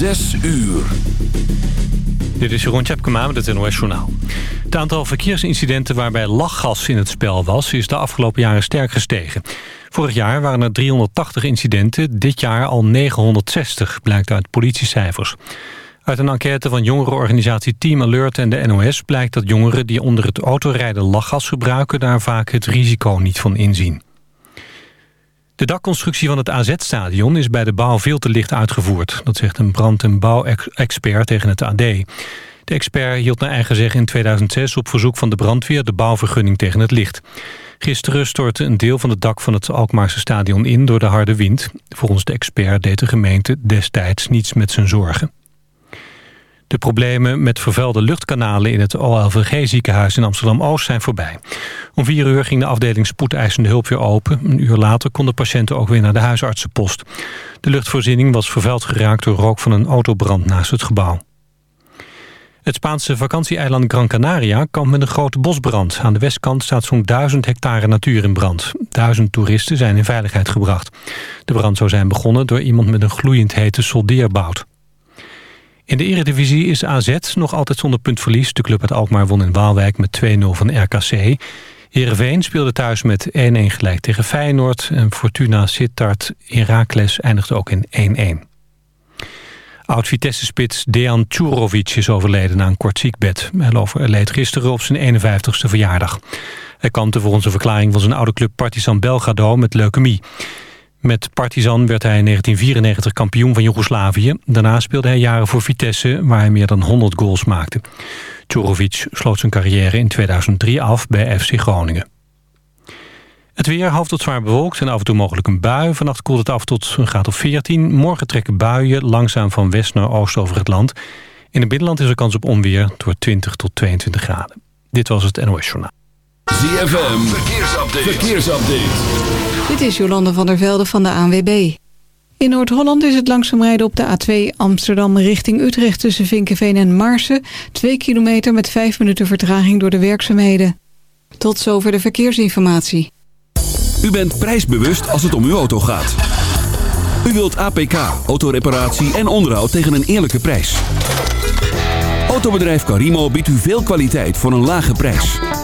Zes uur. Dit is Jeroen Tjepkema met het NOS Journaal. Het aantal verkeersincidenten waarbij lachgas in het spel was... is de afgelopen jaren sterk gestegen. Vorig jaar waren er 380 incidenten, dit jaar al 960... blijkt uit politiecijfers. Uit een enquête van jongerenorganisatie Team Alert en de NOS... blijkt dat jongeren die onder het autorijden lachgas gebruiken... daar vaak het risico niet van inzien. De dakconstructie van het AZ-stadion is bij de bouw veel te licht uitgevoerd. Dat zegt een brand- en bouwexpert tegen het AD. De expert hield naar eigen zeggen in 2006 op verzoek van de brandweer... de bouwvergunning tegen het licht. Gisteren stortte een deel van het dak van het Alkmaarse stadion in door de harde wind. Volgens de expert deed de gemeente destijds niets met zijn zorgen. De problemen met vervuilde luchtkanalen in het OLVG-ziekenhuis in Amsterdam-Oost zijn voorbij. Om vier uur ging de afdeling spoedeisende hulp weer open. Een uur later konden patiënten ook weer naar de huisartsenpost. De luchtvoorziening was vervuild geraakt door rook van een autobrand naast het gebouw. Het Spaanse vakantieeiland Gran Canaria kampt met een grote bosbrand. Aan de westkant staat zo'n duizend hectare natuur in brand. Duizend toeristen zijn in veiligheid gebracht. De brand zou zijn begonnen door iemand met een gloeiend hete soldeerbout. In de eredivisie is AZ nog altijd zonder puntverlies. De club uit Alkmaar won in Waalwijk met 2-0 van RKC. Heerenveen speelde thuis met 1-1 gelijk tegen Feyenoord. En Fortuna Sittard Heracles eindigde ook in 1-1. Oud-Vitesse-spits Dejan Tjurovic is overleden na een kort ziekbed. Hij overleed gisteren op zijn 51ste verjaardag. Hij kampte volgens een verklaring van zijn oude club Partizan Belgrado met leukemie. Met Partizan werd hij in 1994 kampioen van Joegoslavië. Daarna speelde hij jaren voor Vitesse, waar hij meer dan 100 goals maakte. Tjorovic sloot zijn carrière in 2003 af bij FC Groningen. Het weer half tot zwaar bewolkt en af en toe mogelijk een bui. Vannacht koelt het af tot een graad of 14. Morgen trekken buien langzaam van west naar oost over het land. In het binnenland is er kans op onweer door 20 tot 22 graden. Dit was het NOS Journaal. ZFM, verkeersupdate. verkeersupdate. Dit is Jolande van der Velde van de ANWB. In Noord-Holland is het langzaam rijden op de A2 Amsterdam richting Utrecht... tussen Vinkenveen en Marsen. 2 kilometer met 5 minuten vertraging door de werkzaamheden. Tot zover de verkeersinformatie. U bent prijsbewust als het om uw auto gaat. U wilt APK, autoreparatie en onderhoud tegen een eerlijke prijs. Autobedrijf Carimo biedt u veel kwaliteit voor een lage prijs.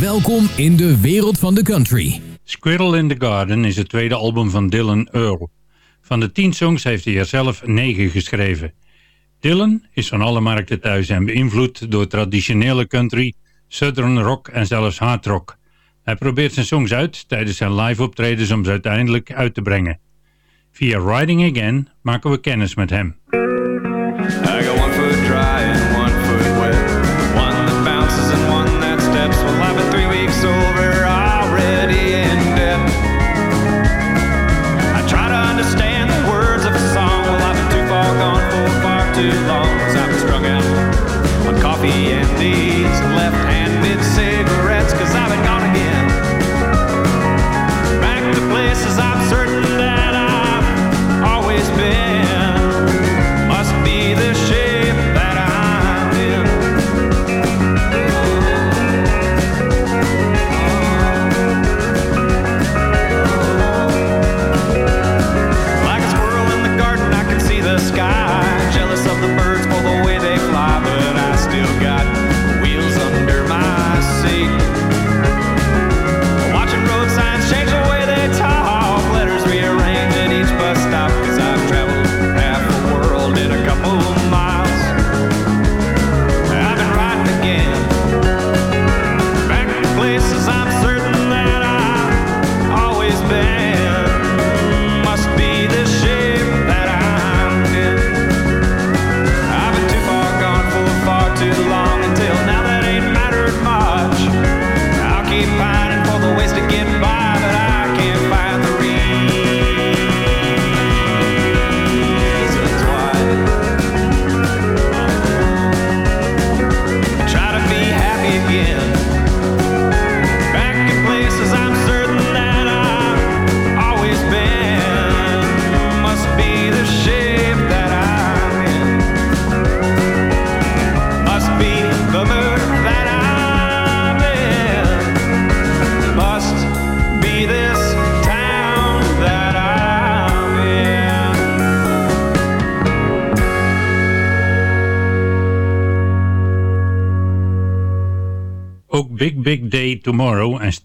Welkom in de wereld van de country. Squirrel in the Garden is het tweede album van Dylan Earl. Van de tien songs heeft hij er zelf negen geschreven. Dylan is van alle markten thuis en beïnvloed door traditionele country, southern rock en zelfs hard rock. Hij probeert zijn songs uit tijdens zijn live optredens om ze uiteindelijk uit te brengen. Via Riding Again maken we kennis met hem.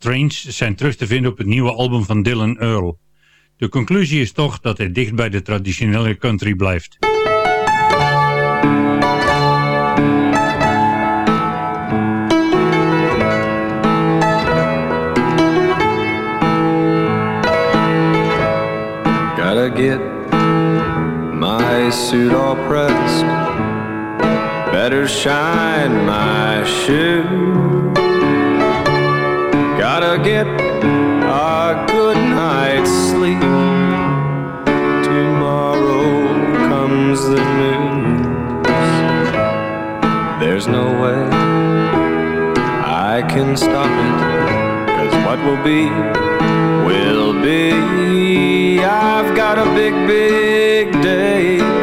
Strange zijn terug te vinden op het nieuwe album van Dylan Earl. De conclusie is toch dat hij dicht bij de traditionele country blijft. Get my suit all pressed Better shine my shoes get a good night's sleep. Tomorrow comes the news. There's no way I can stop it. Cause what will be, will be. I've got a big, big day.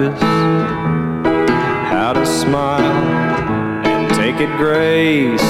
practice how to smile and take it grace.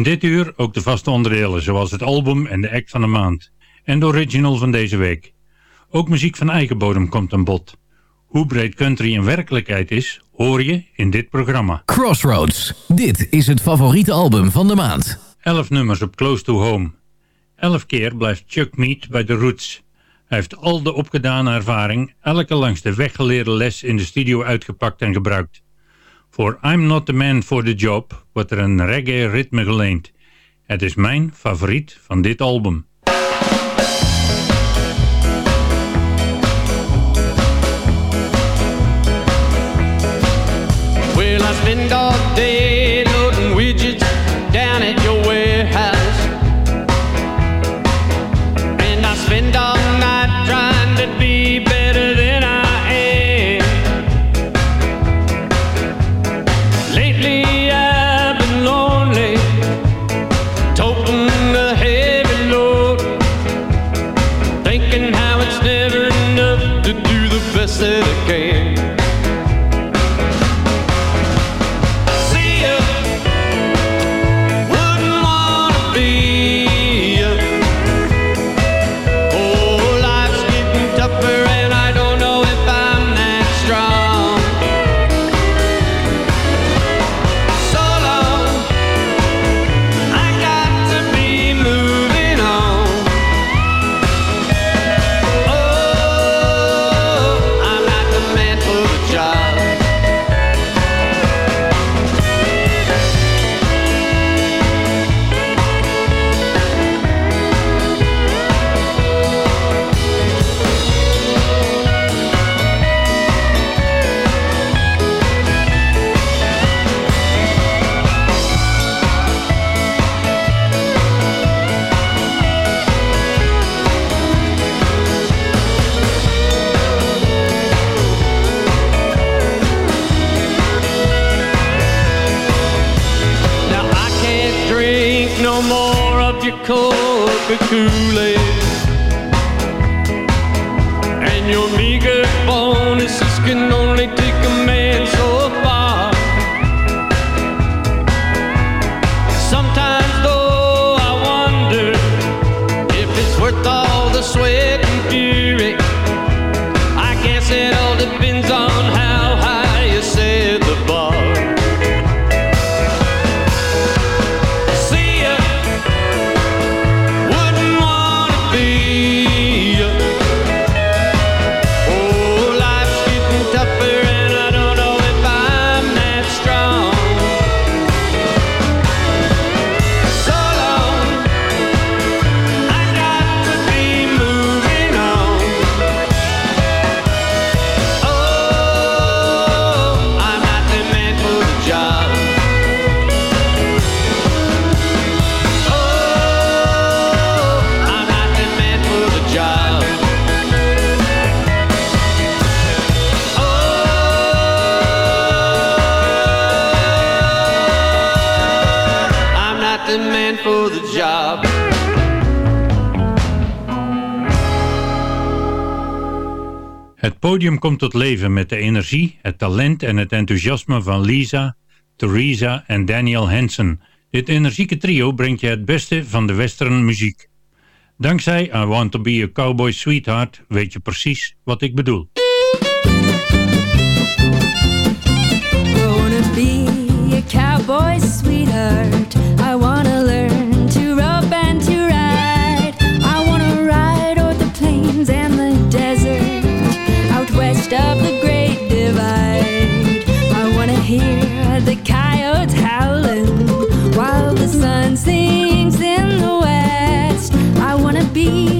In dit uur ook de vaste onderdelen, zoals het album en de act van de maand. En de original van deze week. Ook muziek van eigen bodem komt aan bod. Hoe breed country in werkelijkheid is, hoor je in dit programma. Crossroads, dit is het favoriete album van de maand. Elf nummers op Close to Home. Elf keer blijft Chuck Mead bij de roots. Hij heeft al de opgedane ervaring, elke langs de weggeleerde les in de studio uitgepakt en gebruikt. Voor I'm Not the Man for the Job wordt er een reggae ritme geleend. Het is mijn favoriet van dit album. Podium komt tot leven met de energie, het talent en het enthousiasme van Lisa, Theresa en Daniel Hansen. Dit energieke trio brengt je het beste van de western muziek. Dankzij I Want To Be A Cowboy Sweetheart weet je precies wat ik bedoel. I be a cowboy sweetheart. I west of the Great Divide. I wanna hear the coyotes howling while the sun sings in the west. I wanna be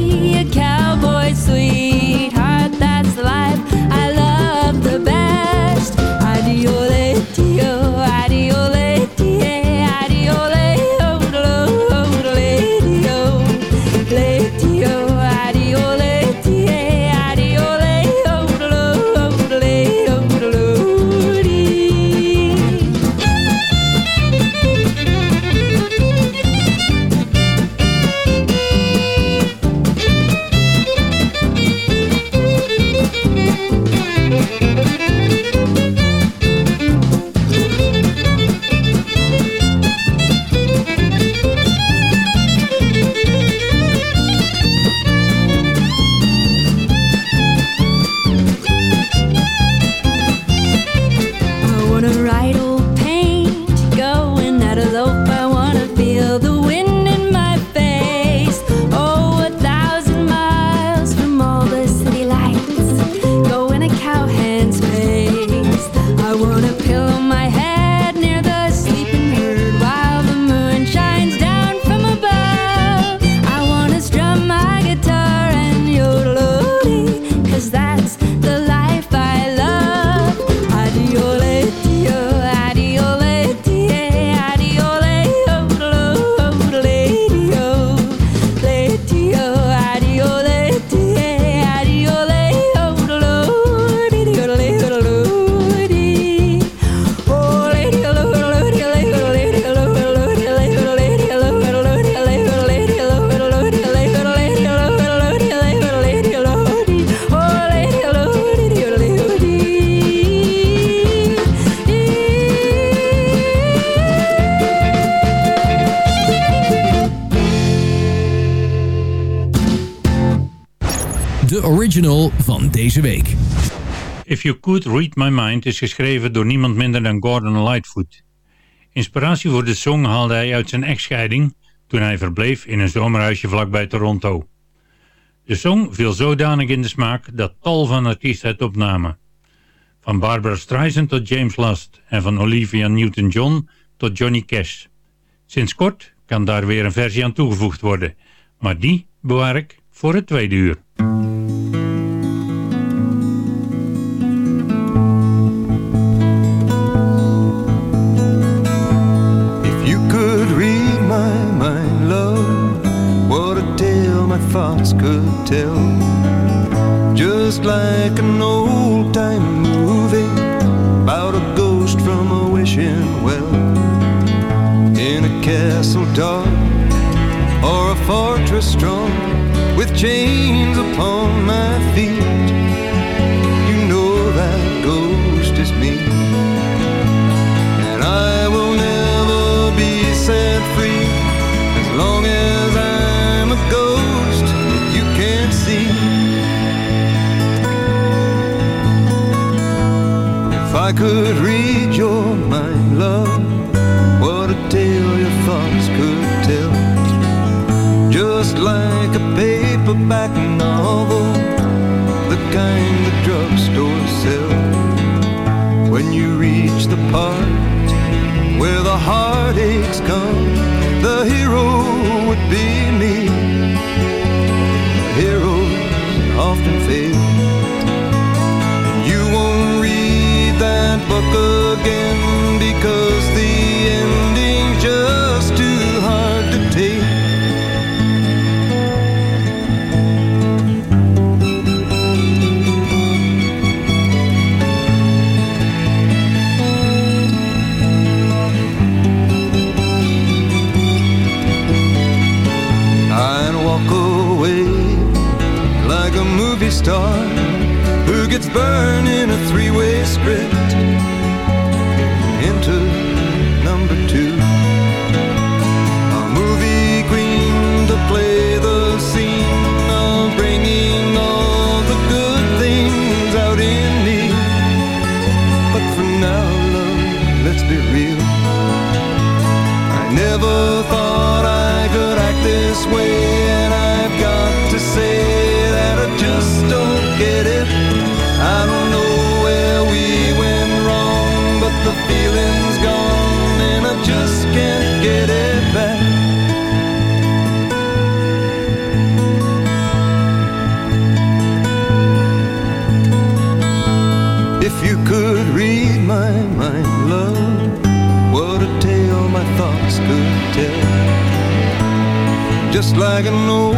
van deze week. If You Could Read My Mind is geschreven door niemand minder dan Gordon Lightfoot. Inspiratie voor de song haalde hij uit zijn echtscheiding toen hij verbleef in een zomerhuisje vlakbij Toronto. De song viel zodanig in de smaak dat tal van artiesten het opnamen. Van Barbara Streisand tot James Last en van Olivia Newton-John tot Johnny Cash. Sinds kort kan daar weer een versie aan toegevoegd worden, maar die bewaar ik voor het tweede uur. Like an old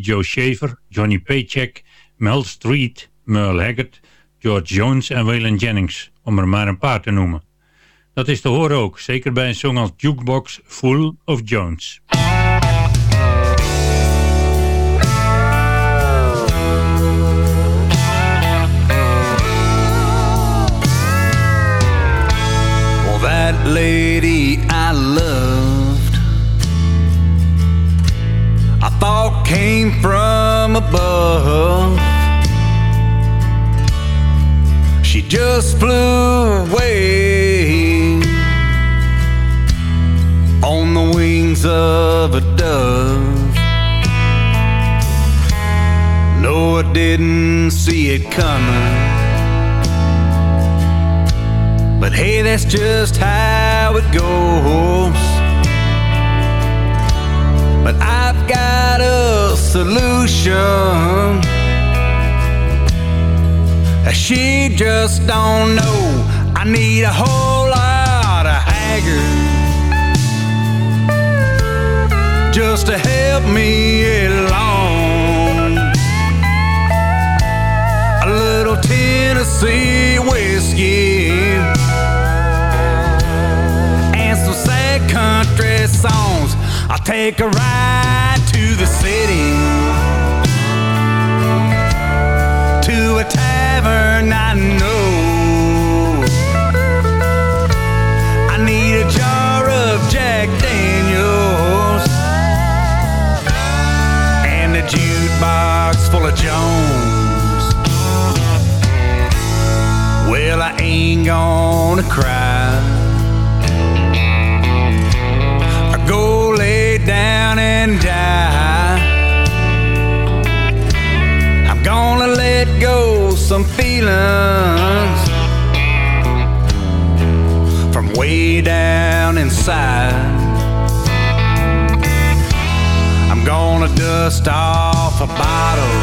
Joe Shaver, Johnny Paycheck, Mel Street, Merle Haggard, George Jones en Waylon Jennings, om er maar een paar te noemen. Dat is te horen ook, zeker bij een song als Jukebox Full of Jones. Well, that lady Thought came from above. She just flew away on the wings of a dove. No, I didn't see it coming. But hey, that's just how it goes. Got a solution. She just don't know. I need a whole lot of haggard just to help me along. A little Tennessee whiskey and some sad country songs. I'll take a ride to the city to a tavern I know. I need a jar of Jack Daniels and a jukebox full of Jones. Well, I ain't gonna cry down and die. Go some feelings from way down inside. I'm gonna dust off a bottle,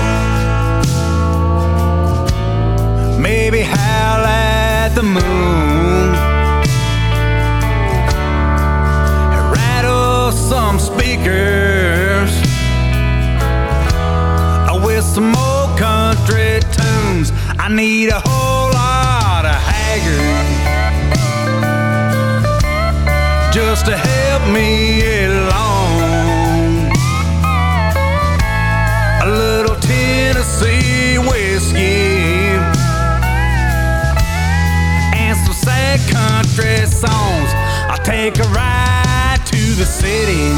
maybe howl at the moon, I need a whole lot of Haggard just to help me along. A little Tennessee whiskey and some sad country songs. I'll take a ride to the city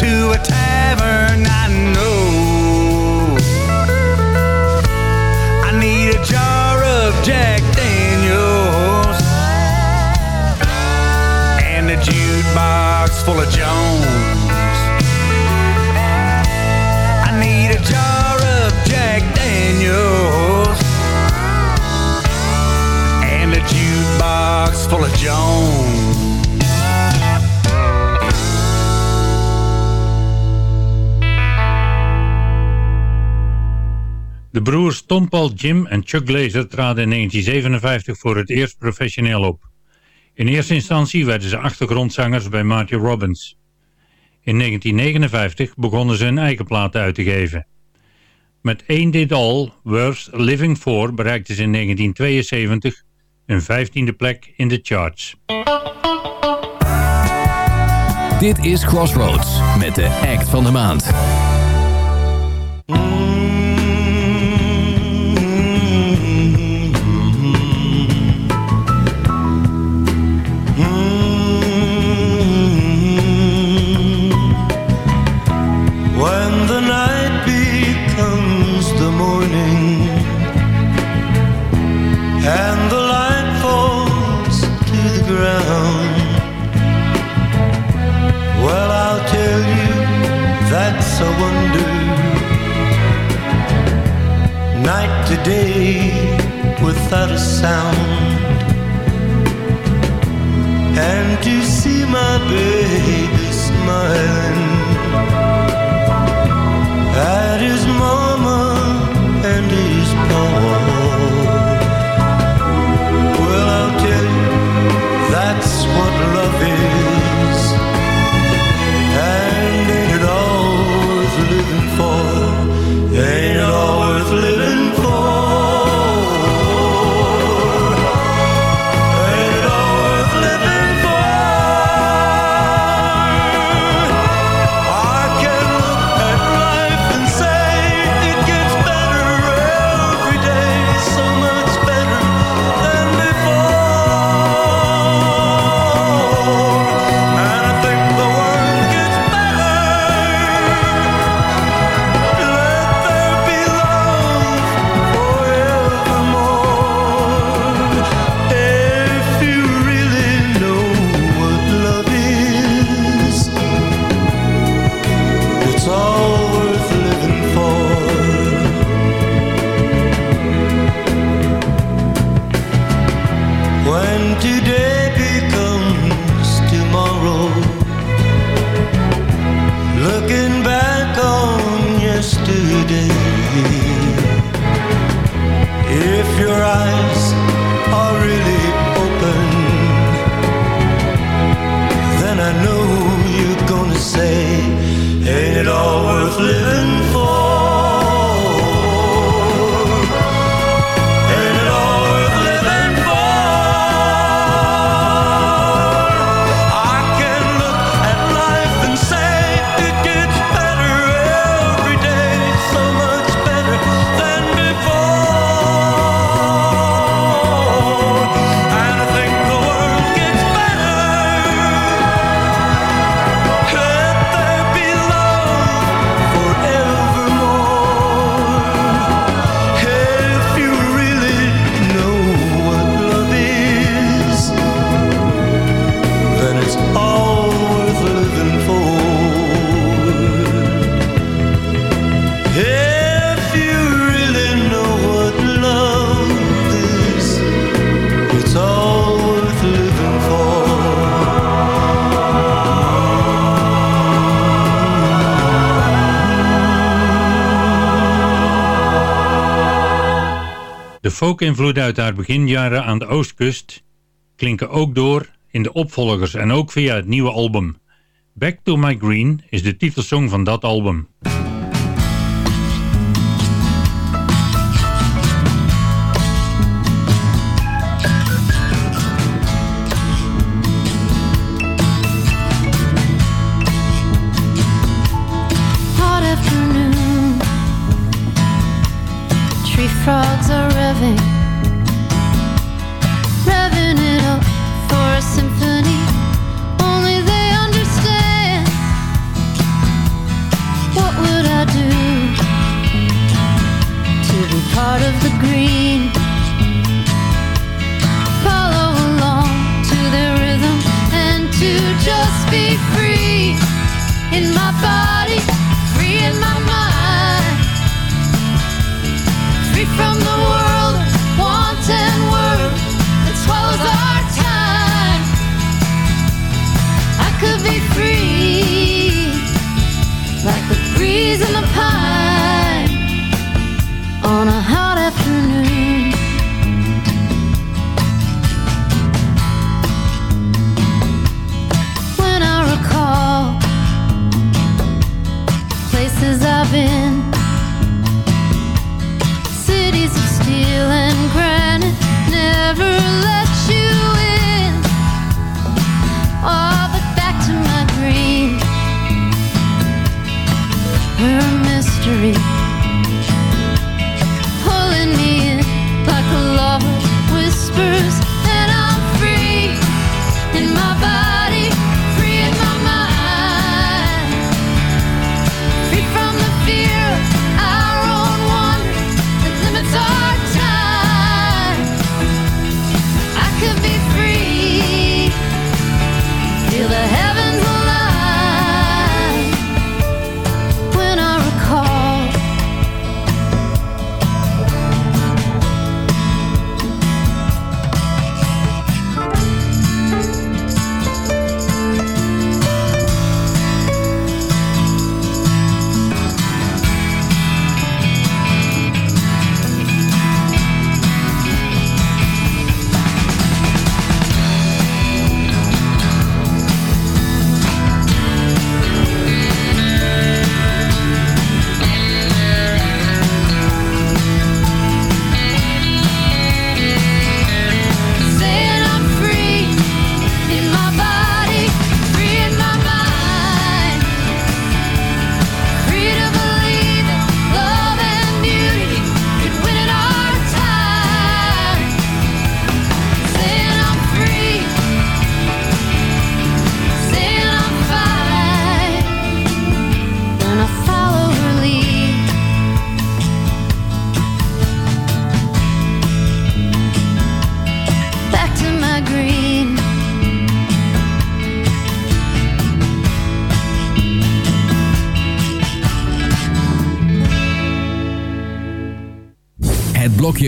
to a tavern I know. Jukebox full of Jones. I need a jar of Jack Daniels and a jukebox full of Jones. De broers Tom Paul, Jim en Chuck Glazer traden in 1957 voor het eerst professioneel op. In eerste instantie werden ze achtergrondzangers bij Marty Robbins. In 1959 begonnen ze hun eigen platen uit te geven. Met Ain't It All, Worth Living For bereikten ze in 1972 een vijftiende plek in de charts. Dit is Crossroads met de act van de maand. Folk-invloeden uit haar beginjaren aan de oostkust klinken ook door in de opvolgers en ook via het nieuwe album. Back to My Green is de titelsong van dat album.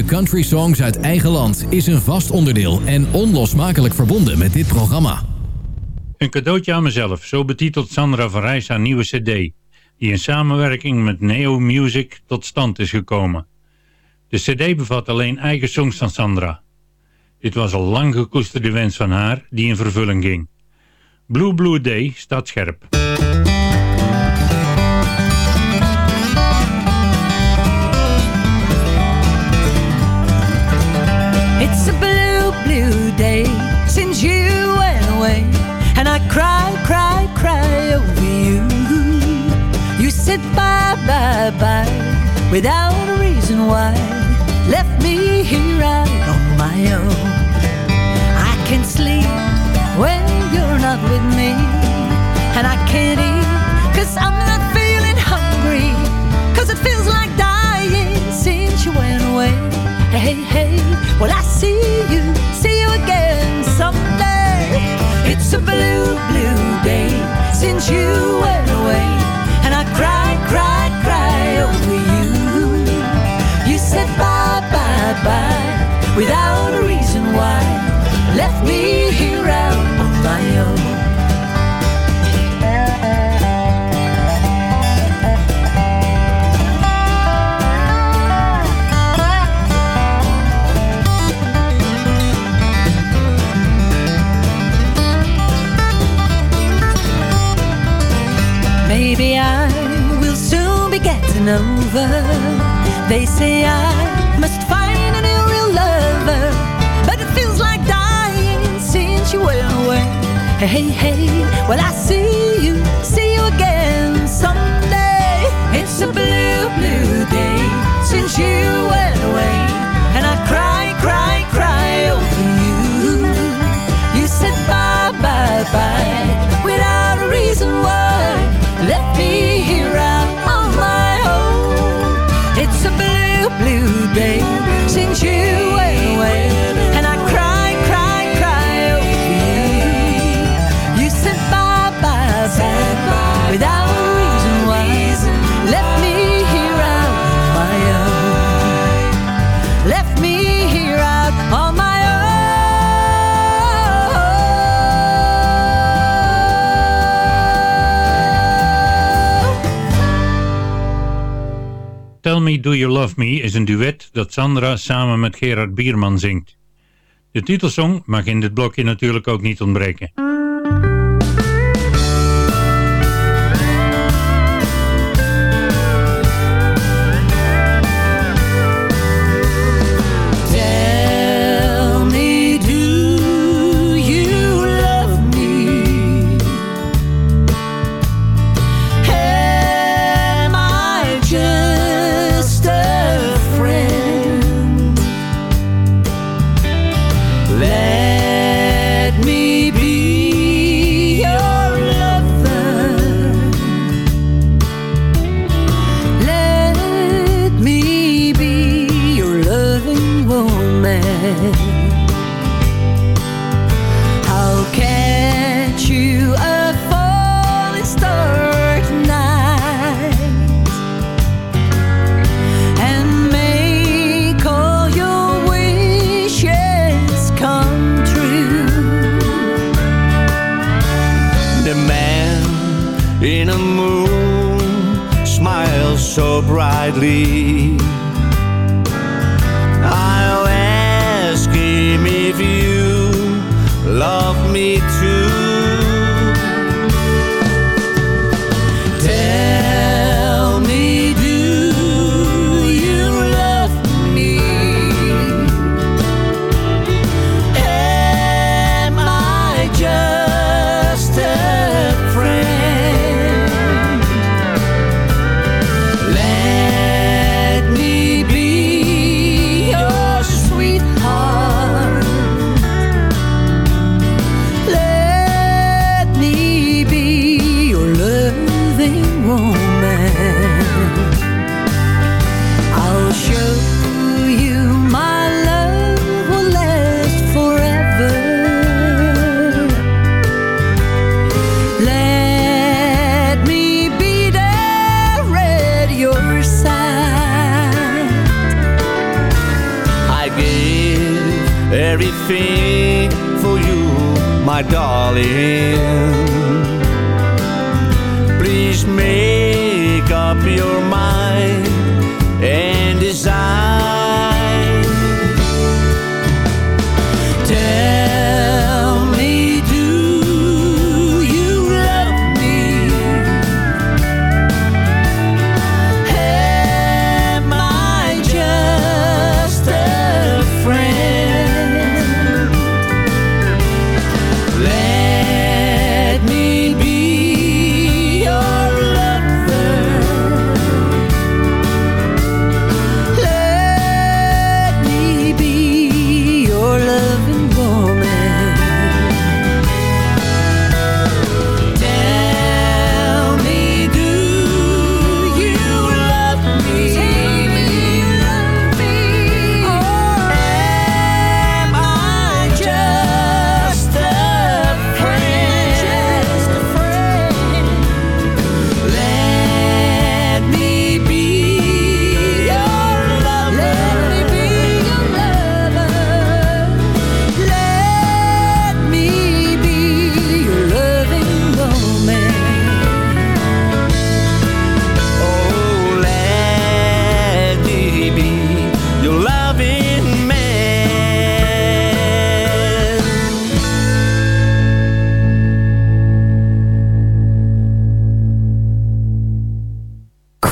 Blokje Country Songs uit eigen land is een vast onderdeel en onlosmakelijk verbonden met dit programma. Een cadeautje aan mezelf, zo betitelt Sandra van Rijs haar nieuwe cd, die in samenwerking met Neo Music tot stand is gekomen. De cd bevat alleen eigen songs van Sandra. Dit was al lang gekoesterde wens van haar, die in vervulling ging. Blue Blue Day staat scherp. It's a blue, blue day since you went away. And I cry, cry, cry over you. You said bye, bye, bye without a reason why. Left me here on my own. I can't sleep when you're not with me. And I can't eat cause I'm without a reason why. Left me here out on my own. Maybe I will soon be getting over. They say I Hey, hey, well, I see you, see you again someday. It's a blue, blue day since you went away. And I cry, cry, cry over you. You said bye, bye, bye without a reason why. Left me here out on my own. It's a blue, blue day since you went Tell Me Do You Love Me is een duet dat Sandra samen met Gerard Bierman zingt. De titelsong mag in dit blokje natuurlijk ook niet ontbreken.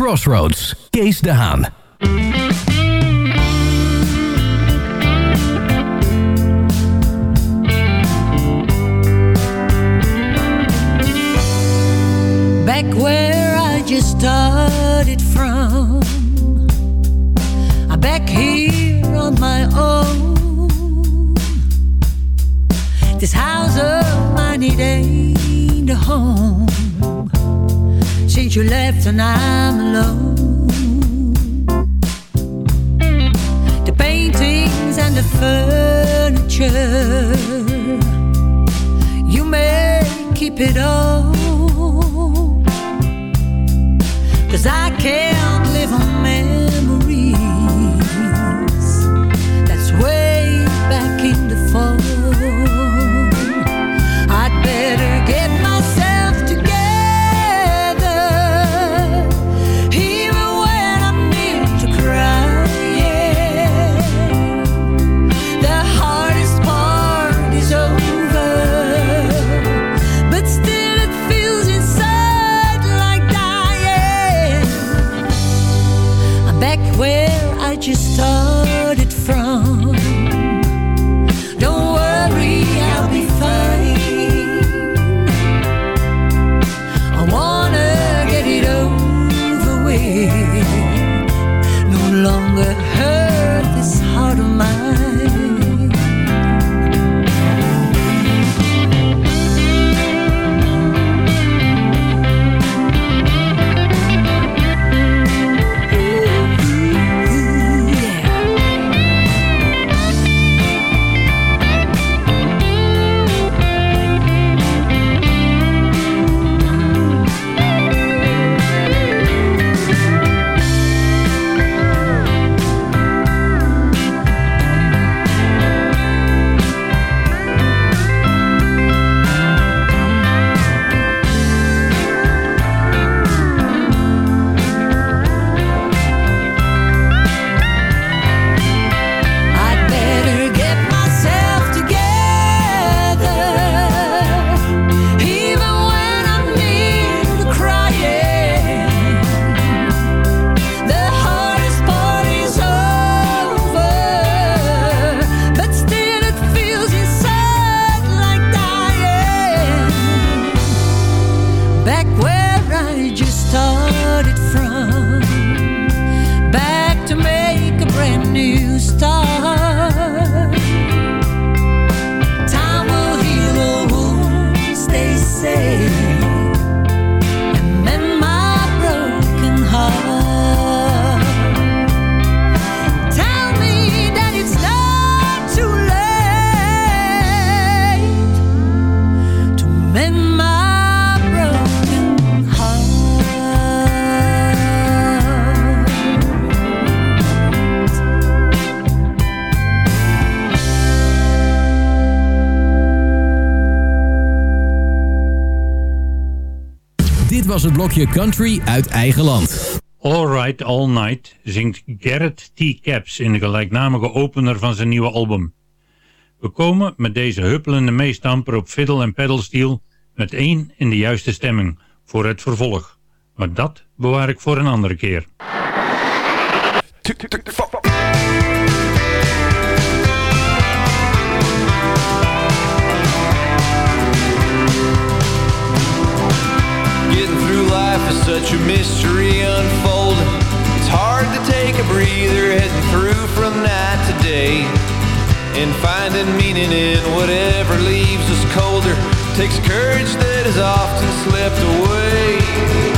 Crossroads, Kees de Haan. Back where I just started from. I'm back here on my own. This house of mine, it ain't a home. Since you left and I'm alone. The paintings and the furniture, you may keep it all. Cause I can't time. Het blokje Country uit eigen land. Alright All Night zingt Garrett T. Caps in de gelijknamige opener van zijn nieuwe album. We komen met deze huppelende meestamper op fiddle en pedalsteel met één in de juiste stemming voor het vervolg. Maar dat bewaar ik voor een andere keer. Is such a mystery unfolding. It's hard to take a breather heading through from night to day. And finding meaning in whatever leaves us colder takes courage that has often slipped away.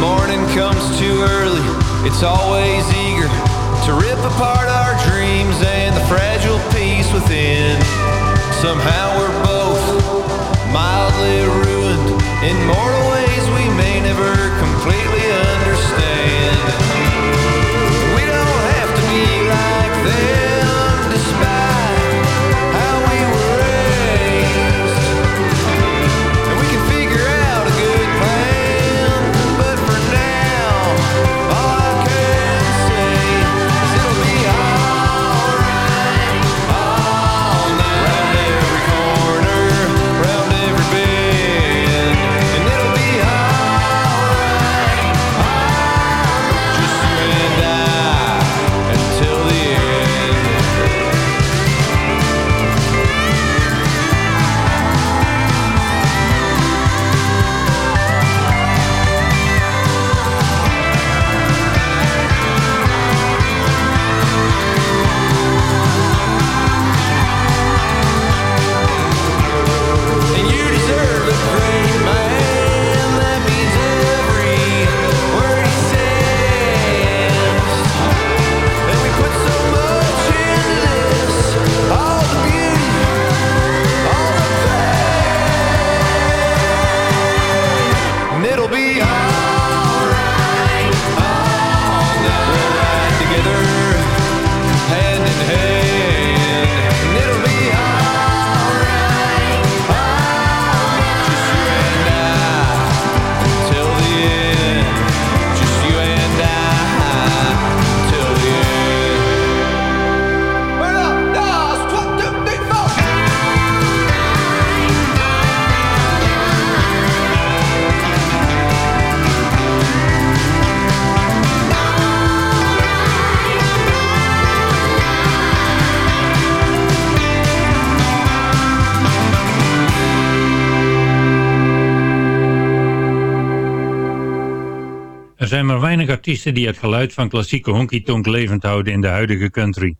Morning comes too early It's always eager to rip apart our dreams and the fragile peace within. Somehow we're both mildly ruined in mortal ways we may never completely understand. We don't have to be like them die het geluid van klassieke honky-tonk levend houden in de huidige country.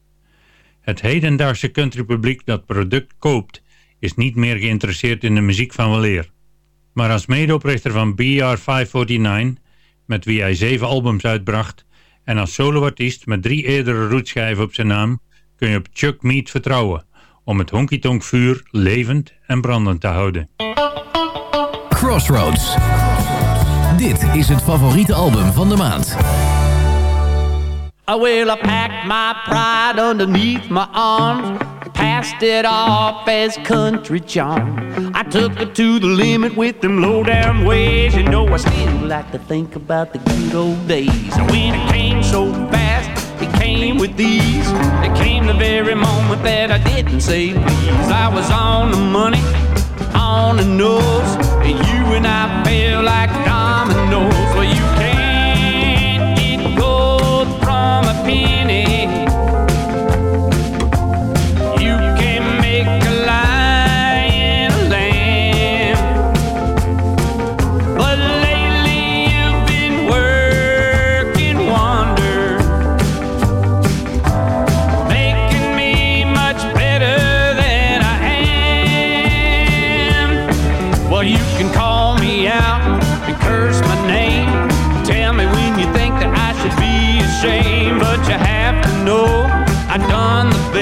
Het hedendaagse countrypubliek dat product koopt, is niet meer geïnteresseerd in de muziek van weleer. Maar als medeoprichter van BR549, met wie hij zeven albums uitbracht, en als soloartiest met drie eerdere roetschijven op zijn naam, kun je op Chuck Mead vertrouwen om het honky-tonk vuur levend en brandend te houden. Crossroads. Dit is het favoriete album van de maand. I will I packed my pride underneath my arms, passed it off as country charm. I took it to the limit with them low down ways. You know I still like to think about the good old days. And when it came so fast, it came with these. It came the very moment that I didn't say please. I was on the money, on the nose, and you and I fell like know.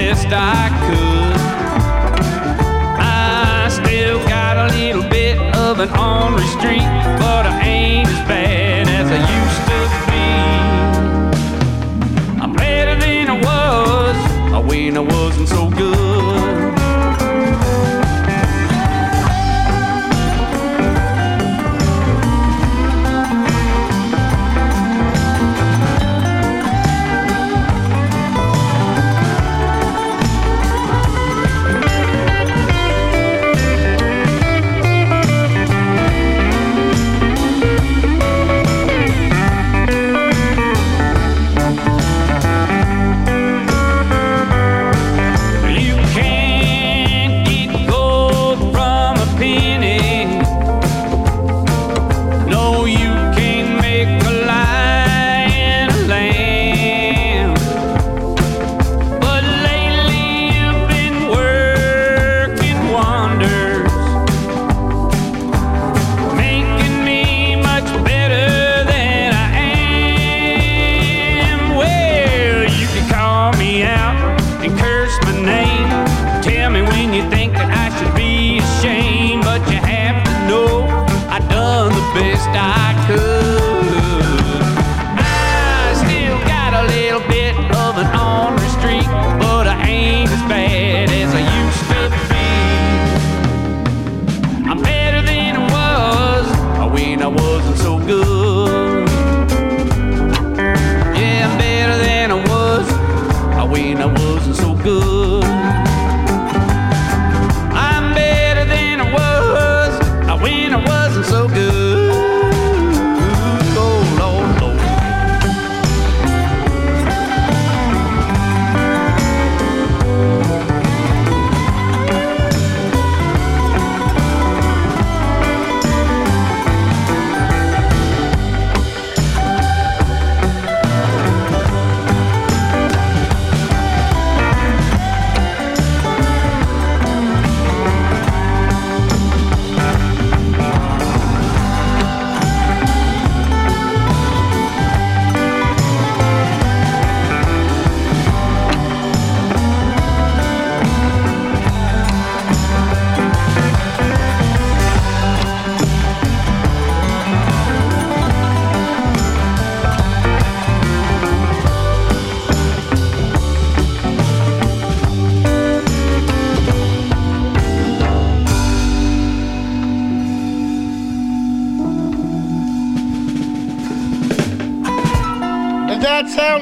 Best I could. I still got a little bit of an ornery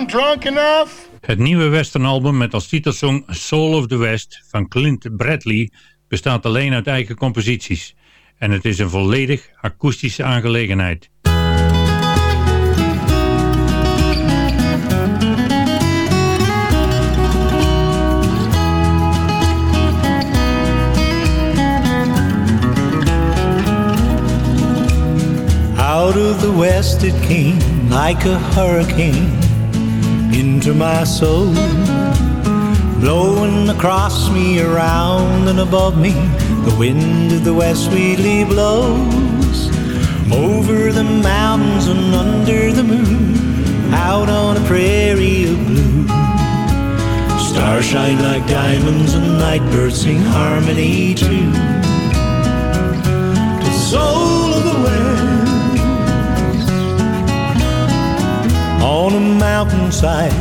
drunk enough? Het nieuwe westernalbum met als titelsong Soul of the West van Clint Bradley bestaat alleen uit eigen composities. En het is een volledig akoestische aangelegenheid. Out of the west it came like a hurricane into my soul, blowing across me, around and above me. The wind of the west sweetly blows over the mountains and under the moon, out on a prairie of blue. Stars shine like diamonds and night birds sing harmony too. To the soul of the west. On a mountainside,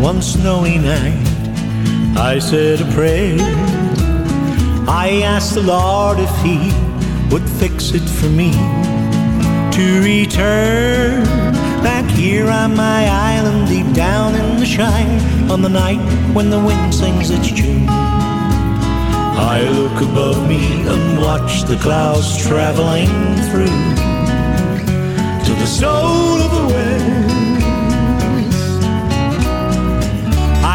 one snowy night, I said a prayer. I asked the Lord if He would fix it for me to return back here on my island, deep down in the shire, on the night when the wind sings its tune. I look above me and watch the clouds traveling through to the soul of the west.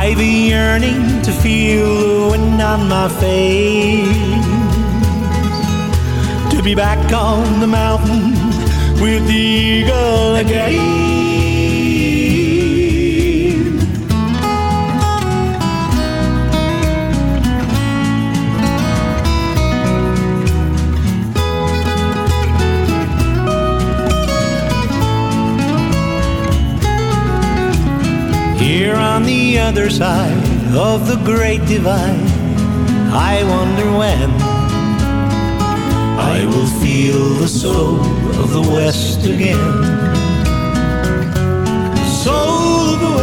I've yearning to feel the wind on my face. To be back on the mountain with the eagle again. Here on the other side of the great divide, I wonder when I will feel the soul of the West again. Soul of the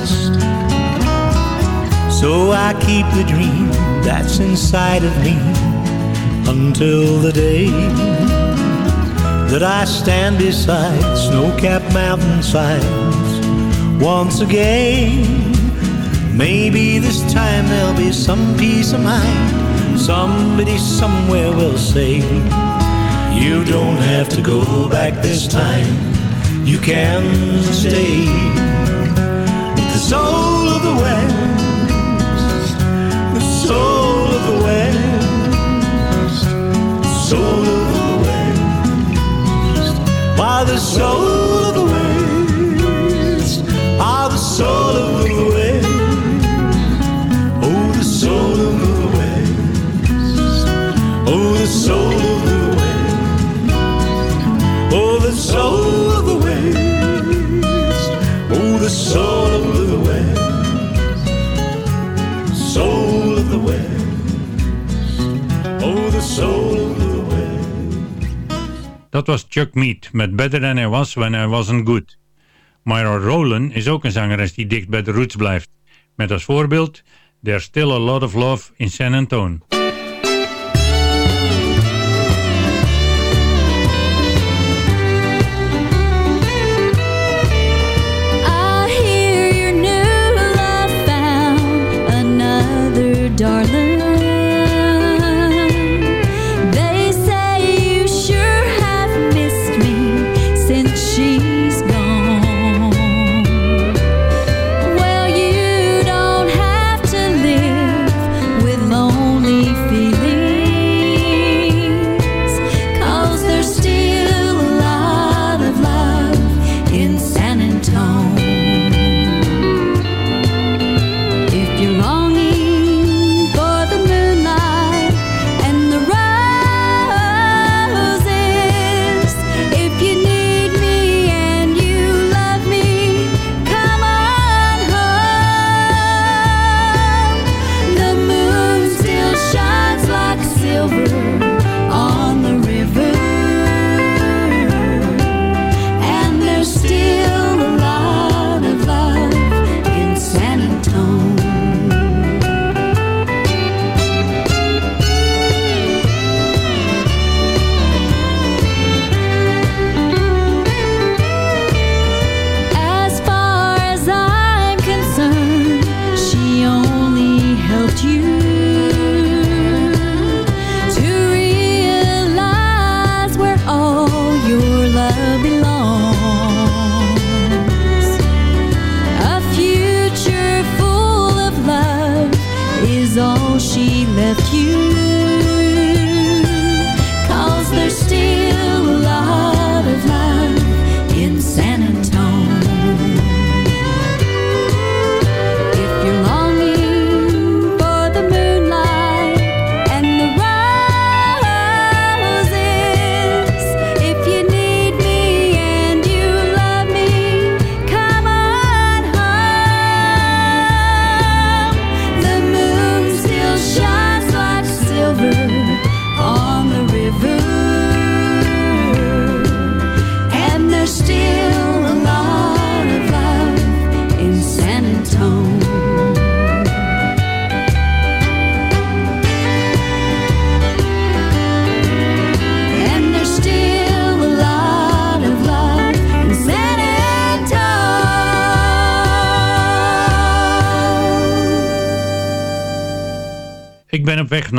West. So I keep the dream that's inside of me until the day that I stand beside snow-capped mountainsides once again. Maybe this time there'll be some peace of mind. Somebody somewhere will say, You don't have to go back this time. You can stay the soul of the West. The soul of the West. The soul of the West. While the soul soul of the. Oh, the soul of the. Oh, the soul of the. Oh, the soul of the. Oh, the soul of the. Soul of the. Oh, the soul of the was Chuck Mead met Better Than I Was When I Wasn't Good. Myra Rowland is ook een zangeres die dicht bij de roots blijft. Met als voorbeeld There's Still a Lot of Love in San Antone.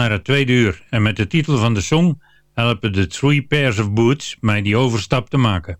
naar het tweede uur en met de titel van de song helpen de Three Pairs of Boots mij die overstap te maken.